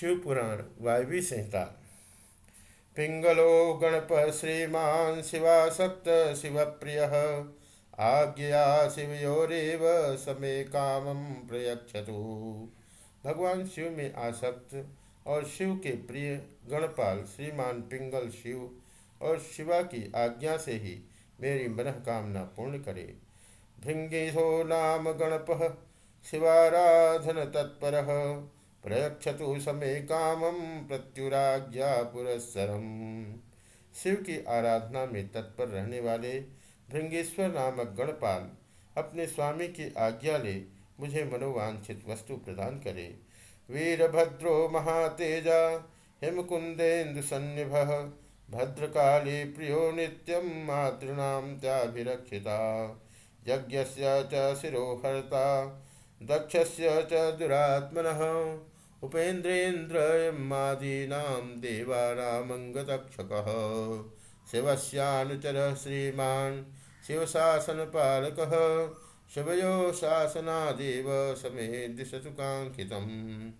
शिवपुराण, वायवी संहिता। पिंगलो गणप श्रीमान शिवासक्त शिवप्रिय। आज्ञा शिवयोरेव समय कामम प्रयक्षतु भगवान शिव में आसक्त और शिव के प्रिय गणपाल श्रीमान पिंगल शिव और शिवा की आज्ञा से ही मेरी मनःकामना पूर्ण करे। भृंगिशो नाम गणप शिवाराधन तत्पर। प्रयक्षतु समय कामम प्रत्युराज्ञा पुरस्सरम। शिव की आराधना में तत्पर रहने वाले भृंगेश्वर नामक गणपाल अपने स्वामी की आज्ञा ले मुझे मनोवांछित वस्तु प्रदान करे। वीरभद्रो महातेजा, हिमकुंदेन्दु सन्निभ, भद्रकाली प्रियो नित्यम मातृणाम त्याभिरक्षिता। यज्ञस्य च शिरोहर्ता, दक्षस्य च दुरात्मनः। उपेन्द्रेन्द्रयमादीनां देवानामङ्गतक्षकः शिवस्यानुचर श्रीमान् शिवशासनपालकः। शिवयो शासनादेव समे दिशतु कांक्षितम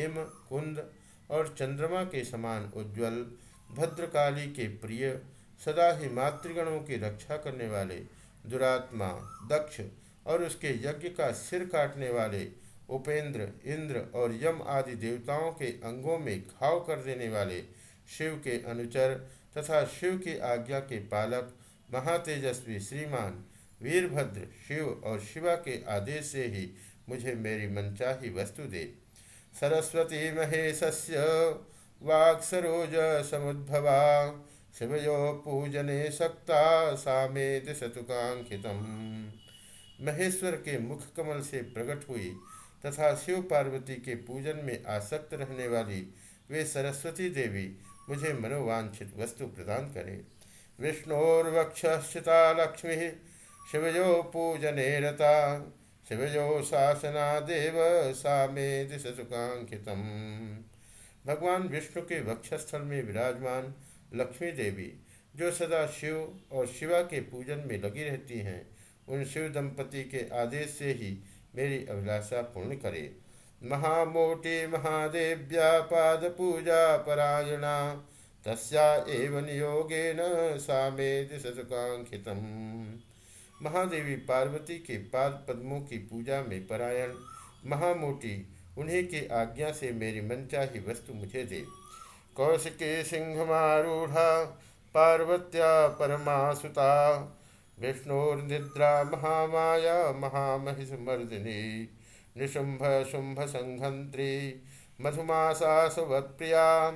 हिम, कुंद और चंद्रमा के समान उज्ज्वल, भद्रकाली के प्रिय, सदा ही मातृगणों की रक्षा करने वाले दुरात्मा, दक्ष और उसके यज्ञ का सिर काटने वाले उपेंद्र, इंद्र और यम आदि देवताओं के अंगों में घाव कर देने वाले शिव के अनुचर तथा शिव की आज्ञा के पालक, महातेजस्वी श्रीमान, वीरभद्र शिव और शिवा के आदेश से ही मुझे मेरी मनचाही वस्तु दे। सरस्वती महेशस्य वाक्सरोज समुद्भवा, शिवयो पूजने सक्ता सामे दिशतुकांकित महेश्वर के मुख कमल से प्रकट हुई तथा शिव पार्वती के पूजन में आसक्त रहने वाली वे सरस्वती देवी मुझे मनोवांछित वस्तु प्रदान करें। विष्णुर्वक्षिता लक्ष्मी शिवजो पूजने रता शिवजो शासना देव सा मे भगवान विष्णु के वक्षस्थल में विराजमान लक्ष्मी देवी, जो सदा शिव और शिवा के पूजन में लगी रहती हैं, उन शिव दंपति के आदेश से ही मेरी अभिलाषा पूर्ण करे। महामोटी महादेव्या पाद पूजा परायणा, तस्या एव नियोगेन सामे दिशकांक्षितम महादेवी पार्वती के पाद पद्मों की पूजा में परायण महामोटी उन्हीं की आज्ञा से मेरी मनचाही वस्तु मुझे दे। कौशिके सिंहमारूढ़ा पार्वत्या परमासुता विष्णुर्निद्रा महामाया महामहिषमर्दिनी निशुंभ शुंभ संघंत्री मधुमासासवत्प्रिया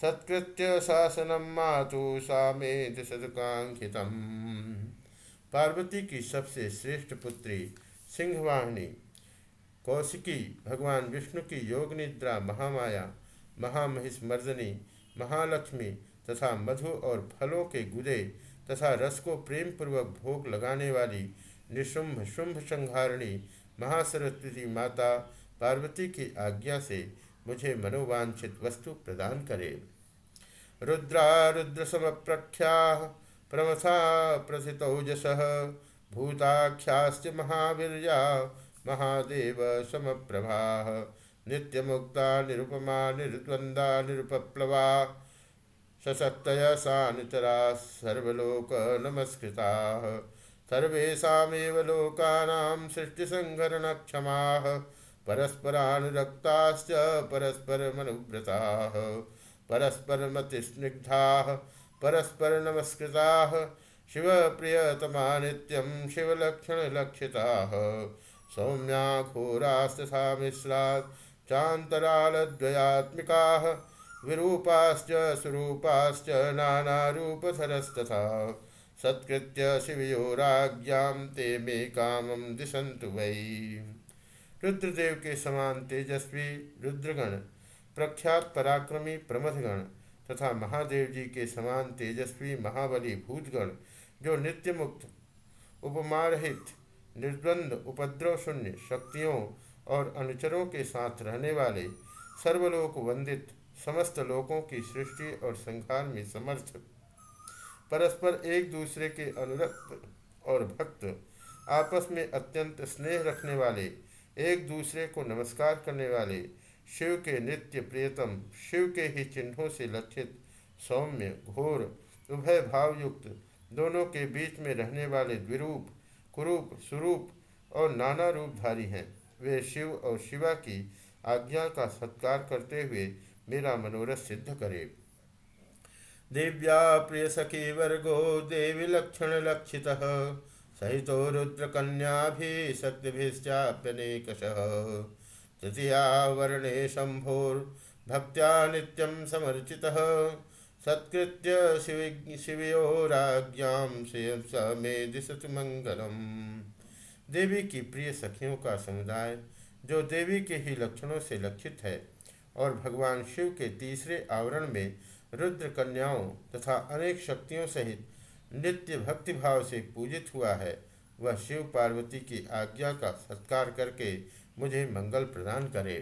सत्कृत्य शासनम मातु सामे दिशकांक्षितम पार्वती की सबसे श्रेष्ठ पुत्री सिंहवाहिनी, कौशिकी, भगवान विष्णु की योग निद्रा महामाया, महामहिषमर्दनी, महालक्ष्मी तथा मधु और फलों के गुदे तथा रस को प्रेम पूर्वक भोग लगाने वाली निशुंभ शुंभ संहारिणी महासरस्वती माता पार्वती की आज्ञा से मुझे मनोवांछित वस्तु प्रदान करे। रुद्रा रुद्र सम प्रख्या प्रमथा प्रथितौजस भूताख्यास्त महावीर्या महादेव समप्रभा। नित्यमुक्ता, निरुपमा निर्द्वंदा निरुपप्लवा सशक्तय सानुचरा सर्वलोक नमस्कृता। सर्वेशामेव लोकानां सृष्टिसंहरणक्षमाः। परस्परानुरक्ताश्च परस्परमनुव्रताः। परस्परमतिस्निग्धाः। परस्परनमस्कृताः। शिवप्रियतमा नित्यं शिवलक्षणलक्षिताः। सौम्या घोरास्तथा मिश्रात् चान्तरालद्वयात्मिकाः। विरूपाश्च स्वरूपाश्च नानारूपधरस्तथा सत्कृत्य शिवयोराज्ञां ते मे कामं दिशन्तु वै। रुद्रदेव के समान तेजस्वी रुद्रगण, प्रख्यात पराक्रमी प्रमथगण तथा महादेव जी के समान तेजस्वी महाबली भूतगण, जो नित्य मुक्त उपमारहित, निर्द्वंद, उपद्रव शून्य शक्तियों और अनुचरों के साथ रहने वाले सर्वलोक वंदित समस्त लोकों की सृष्टि और संहार में समर्थ, परस्पर एक दूसरे के अनुरक्त और भक्त, आपस में अत्यंत स्नेह रखने वाले, एक दूसरे को नमस्कार करने वाले, शिव के नित्य प्रियतम, शिव के ही चिन्हों से लक्षित, सौम्य, घोर, उभय भावयुक्त, दोनों के बीच में रहने वाले द्विरूप, कुरूप स्वरूप और नाना रूपधारी हैं। वे शिव और शिवा की आज्ञा का सत्कार करते हुए मेरा मनोरथ सिद्ध करे। दिव्या प्रिय सखी वर्गो, देवी लक्षण लक्षित। सहित रुद्रकन्या शक्तिभिश्चाप्यनेकश तृतीया वर्णे शंभोर्भक्त्या नित्यं समर्चितः। सत्कृत्य शिव, शिवयोराज्ञां स मे दिशतु मंगलम देवी की प्रिय सखियों का समुदाय, जो देवी के ही लक्षणों से लक्षित है और भगवान शिव के तीसरे आवरण में रुद्र कन्याओं तथा अनेक शक्तियों सहित नित्य भक्तिभाव से पूजित हुआ है। वह शिव पार्वती की आज्ञा का सत्कार करके मुझे मंगल प्रदान करे।